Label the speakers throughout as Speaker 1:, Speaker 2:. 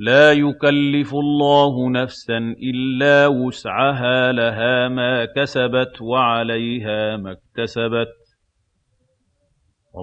Speaker 1: لَا يُكَلِّفُ اللَّهُ نَفْسًا إِلَّا وُسْعَهَا ۖ لَهَا مَا كَسَبَتْ وَعَلَيْهَا مَا اكْتَسَبَتْ ۗ.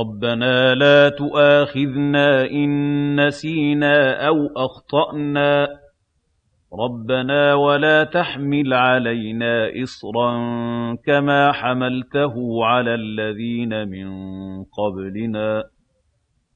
Speaker 1: رَبَّنَا لَا تُؤَاخِذْنَا إِن نَّسِينَا أَوْ أَخْطَأْنَا ۚ. رَبَّنَا وَلَا تَحْمِلْ عَلَيْنَا إِصْرًا كَمَا حَمَلْتَهُ عَلَى الَّذِينَ مِن قَبْلِنَا ۚ.